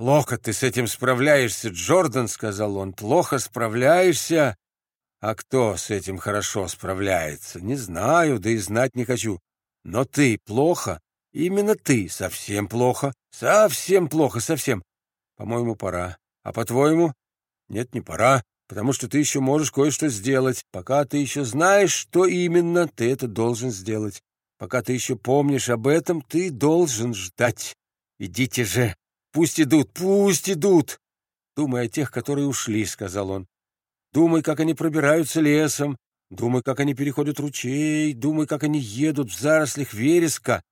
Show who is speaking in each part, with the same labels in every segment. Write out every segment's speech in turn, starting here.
Speaker 1: «Плохо ты с этим справляешься, Джордан», — сказал он. «Плохо справляешься?» «А кто с этим хорошо справляется? Не знаю, да и знать не хочу. Но ты плохо, именно ты, совсем плохо, совсем плохо, совсем. По-моему, пора. А по-твоему? Нет, не пора, потому что ты еще можешь кое-что сделать. Пока ты еще знаешь, что именно, ты это должен сделать. Пока ты еще помнишь об этом, ты должен ждать. Идите же, Пусть идут, пусть идут. Думай о тех, которые ушли, — сказал он. Думай, как они пробираются лесом. Думай, как они переходят ручей. Думай, как они едут в зарослях вереска.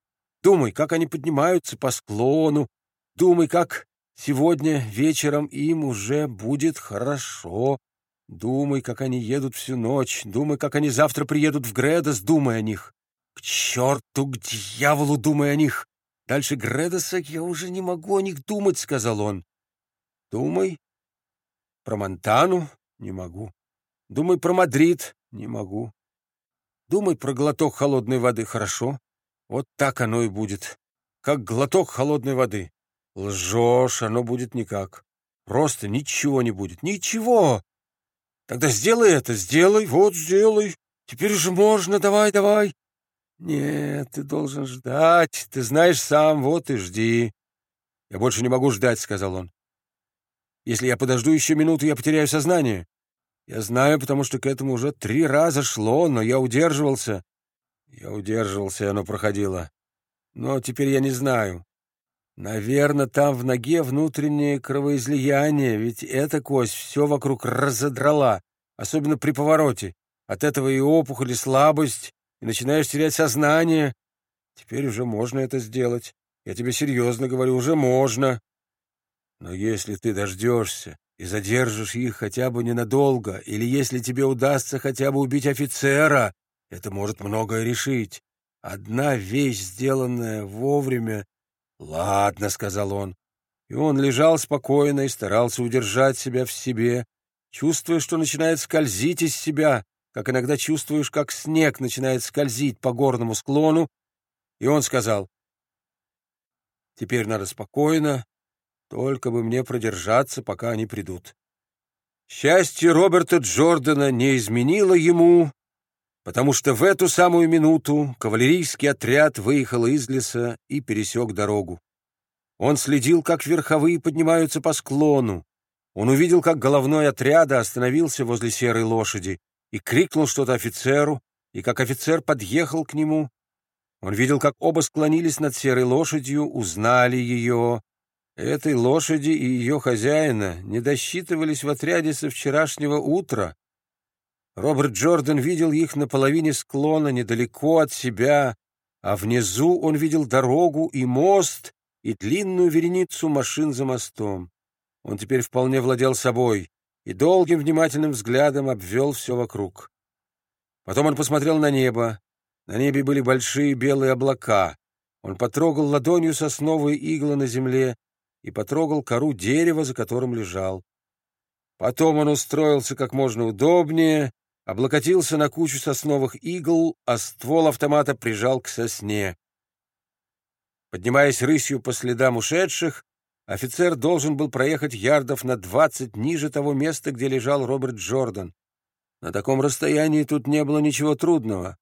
Speaker 1: Думай, как они поднимаются по склону. Думай, как сегодня вечером им уже будет хорошо. Думай, как они едут всю ночь. Думай, как они завтра приедут в Гредос. Думай о них. К черту, к дьяволу, думай о них. Дальше Гредоса я уже не могу о них думать, — сказал он. Думай. Про Монтану не могу. Думай про Мадрид не могу. Думай про глоток холодной воды, хорошо? Вот так оно и будет. Как глоток холодной воды. Лжешь, оно будет никак. Просто ничего не будет. Ничего. Тогда сделай это, сделай, вот сделай. Теперь же можно, давай, давай. «Нет, ты должен ждать. Ты знаешь сам, вот и жди». «Я больше не могу ждать», — сказал он. «Если я подожду еще минуту, я потеряю сознание. Я знаю, потому что к этому уже три раза шло, но я удерживался. Я удерживался, и оно проходило. Но теперь я не знаю. Наверное, там в ноге внутреннее кровоизлияние, ведь эта кость все вокруг разодрала, особенно при повороте. От этого и опухоль, и слабость, и начинаешь терять сознание. Теперь уже можно это сделать. Я тебе серьезно говорю, уже можно. Но если ты дождешься и задержишь их хотя бы ненадолго, или если тебе удастся хотя бы убить офицера, это может многое решить. Одна вещь, сделанная вовремя... «Ладно», — сказал он. И он лежал спокойно и старался удержать себя в себе, чувствуя, что начинает скользить из себя, как иногда чувствуешь, как снег начинает скользить по горному склону, и он сказал, «Теперь надо спокойно, только бы мне продержаться, пока они придут». Счастье Роберта Джордана не изменило ему, потому что в эту самую минуту кавалерийский отряд выехал из леса и пересек дорогу. Он следил, как верховые поднимаются по склону. Он увидел, как головной отряда остановился возле серой лошади и крикнул что-то офицеру, и как офицер подъехал к нему, он видел, как оба склонились над серой лошадью, узнали ее. Этой лошади и ее хозяина не досчитывались в отряде со вчерашнего утра. Роберт Джордан видел их на половине склона, недалеко от себя, а внизу он видел дорогу и мост, и длинную вереницу машин за мостом. Он теперь вполне владел собой и долгим внимательным взглядом обвел все вокруг. Потом он посмотрел на небо. На небе были большие белые облака. Он потрогал ладонью сосновые иглы на земле и потрогал кору дерева, за которым лежал. Потом он устроился как можно удобнее, облокотился на кучу сосновых игл, а ствол автомата прижал к сосне. Поднимаясь рысью по следам ушедших, Офицер должен был проехать ярдов на двадцать ниже того места, где лежал Роберт Джордан. На таком расстоянии тут не было ничего трудного.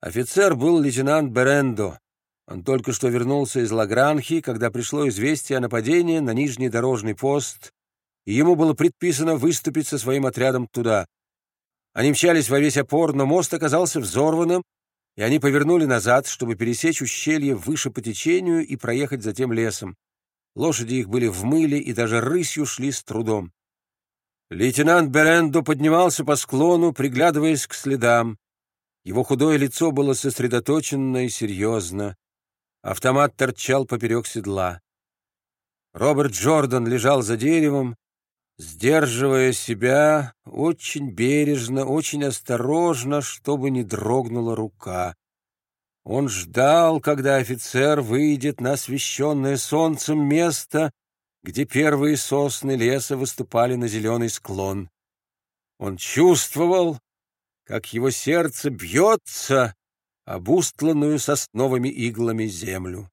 Speaker 1: Офицер был лейтенант Берендо. Он только что вернулся из Лагранхи, когда пришло известие о нападении на нижний дорожный пост, и ему было предписано выступить со своим отрядом туда. Они мчались во весь опор, но мост оказался взорванным, и они повернули назад, чтобы пересечь ущелье выше по течению и проехать затем лесом. Лошади их были в мыле и даже рысью шли с трудом. Лейтенант Берендо поднимался по склону, приглядываясь к следам. Его худое лицо было сосредоточено и серьезно. Автомат торчал поперек седла. Роберт Джордан лежал за деревом, сдерживая себя очень бережно, очень осторожно, чтобы не дрогнула рука. Он ждал, когда офицер выйдет на освещенное солнцем место, где первые сосны леса выступали на зеленый склон. Он чувствовал, как его сердце бьется об устланную сосновыми иглами землю.